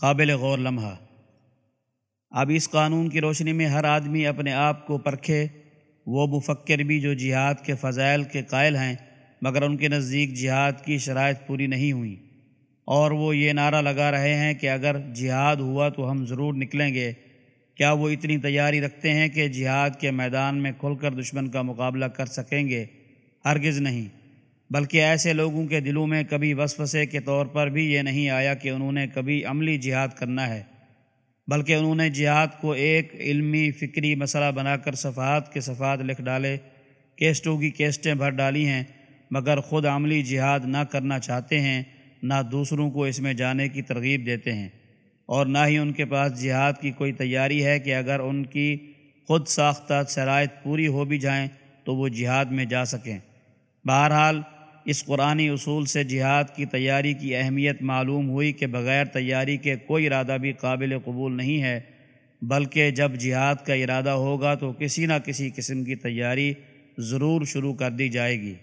قابل غور لمحہ۔ اب اس قانون کی روشنی میں ہر آدمی اپنے آپ کو پرکھے، وہ مفکر بھی جو جہاد کے فضائل کے قائل ہیں، مگر ان کے نزدیک جہاد کی شرائط پوری نہیں ہوئیں اور وہ یہ نعرہ لگا رہے ہیں کہ اگر جہاد ہوا تو ہم ضرور نکلیں گے۔ کیا وہ اتنی تیاری رکھتے ہیں کہ جہاد کے میدان میں کھل کر دشمن کا مقابلہ کر سکیں گے؟ ہرگز نہیں۔ بلکہ ایسے لوگوں کے دلوں میں کبھی وسوسے کے طور پر بھی یہ نہیں آیا کہ انہوں نے کبھی عملی جہاد کرنا ہے، بلکہ انہوں نے جہاد کو ایک علمی فکری مسئلہ بنا کر صفحات کے صفحات لکھ ڈالے، کیسٹوں کی کیسٹیں بھر ڈالی ہیں، مگر خود عملی جہاد نہ کرنا چاہتے ہیں، نہ دوسروں کو اس میں جانے کی ترغیب دیتے ہیں۔ اور نہ ہی ان کے پاس جہاد کی کوئی تیاری ہے کہ اگر ان کی خود ساختہ شرائط پوری ہو بھی جائیں تو وہ جہاد میں جا سکیں۔ بہرحال اس قرآنی اصول سے جہاد کی تیاری کی اہمیت معلوم ہوئی کہ بغیر تیاری کے کوئی ارادہ بھی قابل قبول نہیں ہے، بلکہ جب جہاد کا ارادہ ہوگا تو کسی نہ کسی قسم کی تیاری ضرور شروع کر دی جائے گی۔